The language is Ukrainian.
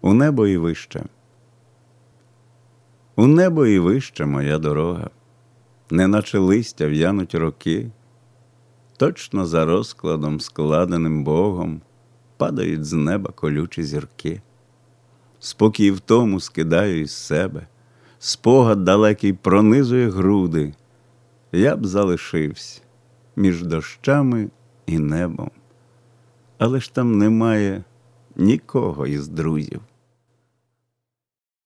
у небо і вище. У небо і вище моя дорога, неначе листя в'януть роки, точно за розкладом, складеним Богом, падають з неба колючі зірки. Спокій в тому скидаю із себе, спогад далекий пронизує груди, я б залишився між дощами і небом, але ж там немає нікого із друзів.